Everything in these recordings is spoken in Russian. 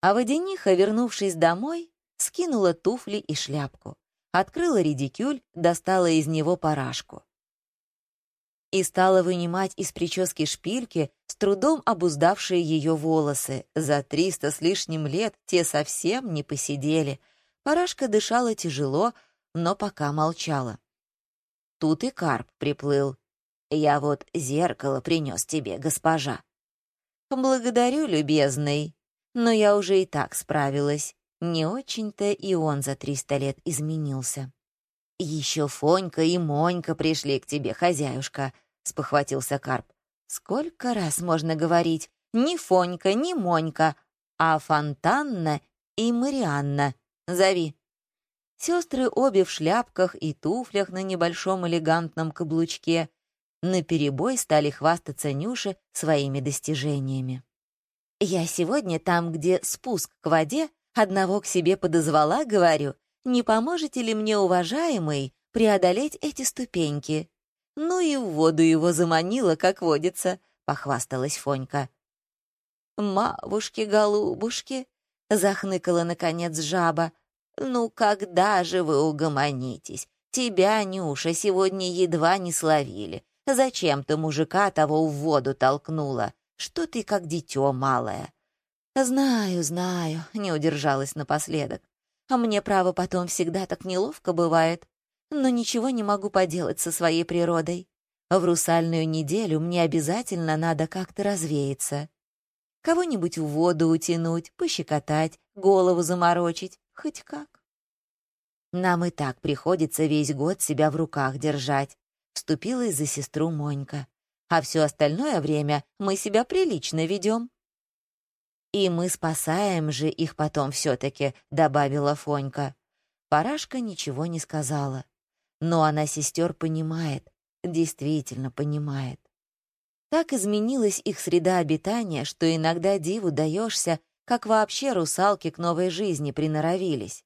А водяниха, вернувшись домой, скинула туфли и шляпку, открыла редикюль, достала из него парашку. И стала вынимать из прически шпильки, с трудом обуздавшие ее волосы. За триста с лишним лет те совсем не посидели. Парашка дышала тяжело, но пока молчала. Тут и карп приплыл. «Я вот зеркало принес тебе, госпожа». «Благодарю, любезный, но я уже и так справилась. Не очень-то и он за триста лет изменился». «Еще Фонька и Монька пришли к тебе, хозяюшка», — спохватился Карп. «Сколько раз можно говорить? Ни Фонька, ни Монька, а Фонтанна и Марианна. Зови». Сестры обе в шляпках и туфлях на небольшом элегантном каблучке наперебой стали хвастаться Нюше своими достижениями. «Я сегодня там, где спуск к воде, одного к себе подозвала, говорю, не поможете ли мне, уважаемый, преодолеть эти ступеньки?» Ну и в воду его заманила, как водится, — похвасталась Фонька. «Мавушки-голубушки!» — захныкала, наконец, жаба. «Ну когда же вы угомонитесь? Тебя, Нюша, сегодня едва не словили. Зачем ты мужика того в воду толкнула? Что ты как дитё малое?» «Знаю, знаю», — не удержалась напоследок. «А мне, право, потом всегда так неловко бывает. Но ничего не могу поделать со своей природой. В русальную неделю мне обязательно надо как-то развеяться. Кого-нибудь в воду утянуть, пощекотать, голову заморочить, хоть как. Нам и так приходится весь год себя в руках держать, вступилась за сестру Монька. А все остальное время мы себя прилично ведем. И мы спасаем же их потом все-таки, добавила Фонька. Парашка ничего не сказала. Но она сестер понимает, действительно понимает. Так изменилась их среда обитания, что иногда диву даешься, как вообще русалки к новой жизни приноровились.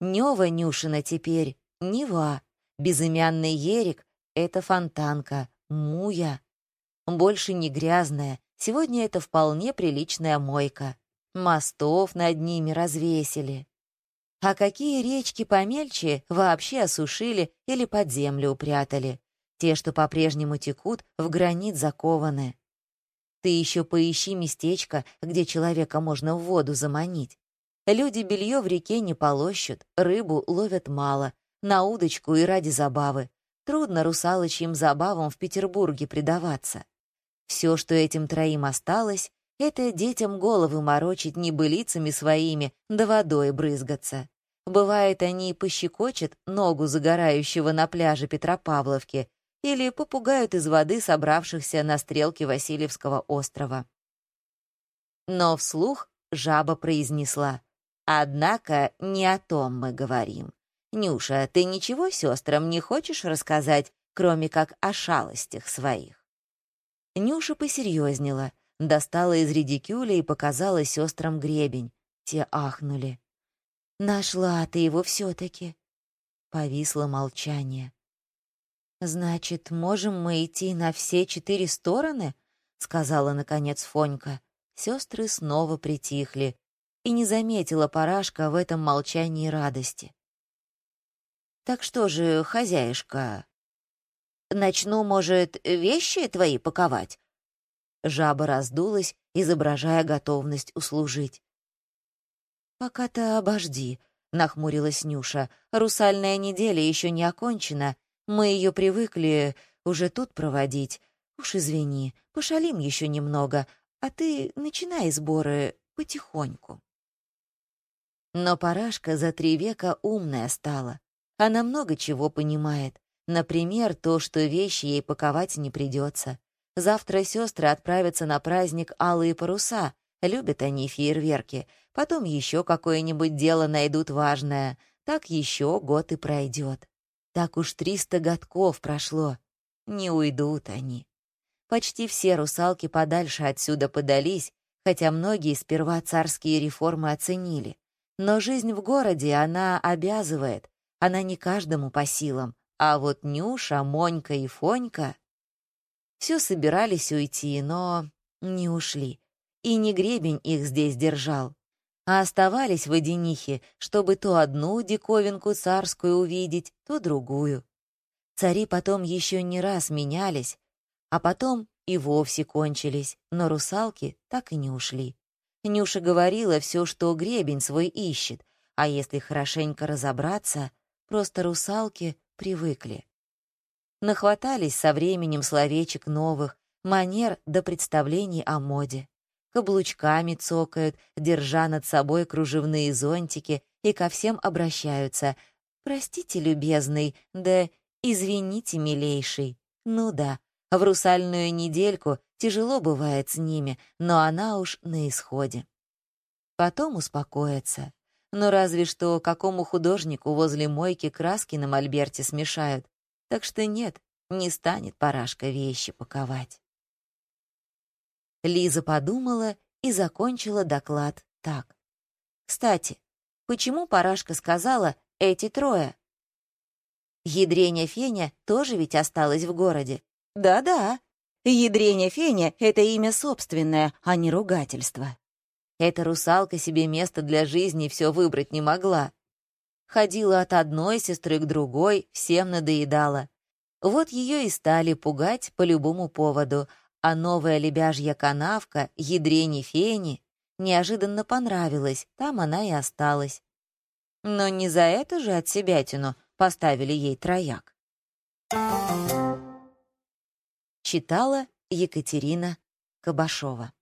Нева Нюшина теперь Нева, безымянный Ерик — это фонтанка, Муя. Больше не грязная, сегодня это вполне приличная мойка. Мостов над ними развесили. А какие речки помельче вообще осушили или под землю упрятали. Те, что по-прежнему текут, в гранит закованы. Ты еще поищи местечко, где человека можно в воду заманить. Люди белье в реке не полощут, рыбу ловят мало, на удочку и ради забавы. Трудно русалочьим забавам в Петербурге предаваться. Все, что этим троим осталось, это детям головы морочить небылицами своими, да водой брызгаться. Бывает, они пощекочут ногу загорающего на пляже Петропавловки или попугают из воды собравшихся на стрелке Васильевского острова. Но вслух жаба произнесла. «Однако не о том мы говорим. Нюша, ты ничего сестрам не хочешь рассказать, кроме как о шалостях своих?» Нюша посерьезнела — достала из редикюля и показала сестрам гребень. Те ахнули. «Нашла ты его все-таки!» Повисло молчание. «Значит, можем мы идти на все четыре стороны?» — сказала, наконец, Фонька. Сестры снова притихли, и не заметила парашка в этом молчании радости. «Так что же, хозяюшка, начну, может, вещи твои паковать?» Жаба раздулась, изображая готовность услужить. «Пока-то обожди», — нахмурилась Нюша. «Русальная неделя еще не окончена. Мы ее привыкли уже тут проводить. Уж извини, пошалим еще немного, а ты начинай сборы потихоньку». Но Парашка за три века умная стала. Она много чего понимает. Например, то, что вещи ей паковать не придется. Завтра сестры отправятся на праздник Алые паруса. Любят они фейерверки. Потом еще какое-нибудь дело найдут важное. Так еще год и пройдет. Так уж триста годков прошло. Не уйдут они. Почти все русалки подальше отсюда подались, хотя многие сперва царские реформы оценили. Но жизнь в городе, она обязывает. Она не каждому по силам. А вот Нюша, Монька и Фонька все собирались уйти, но не ушли. И не гребень их здесь держал. а оставались водянихи, чтобы то одну диковинку царскую увидеть, то другую. Цари потом еще не раз менялись, а потом и вовсе кончились, но русалки так и не ушли. Нюша говорила все, что гребень свой ищет, а если хорошенько разобраться, просто русалки привыкли. Нахватались со временем словечек новых, манер до представлений о моде. Каблучками цокают, держа над собой кружевные зонтики, и ко всем обращаются. «Простите, любезный, да извините, милейший». Ну да, в русальную недельку тяжело бывает с ними, но она уж на исходе. Потом успокоится. Но разве что какому художнику возле мойки краски на мольберте смешают. Так что нет, не станет парашка вещи паковать. Лиза подумала и закончила доклад так. «Кстати, почему Парашка сказала «эти трое»?» Ядреня Феня тоже ведь осталась в городе. Да-да, Ядреня Феня — это имя собственное, а не ругательство. Эта русалка себе место для жизни все выбрать не могла. Ходила от одной сестры к другой, всем надоедала. Вот ее и стали пугать по любому поводу, а новая лебяжья канавка, ядрене фени, неожиданно понравилась, там она и осталась. Но не за это же от себятину поставили ей трояк. Читала Екатерина Кабашова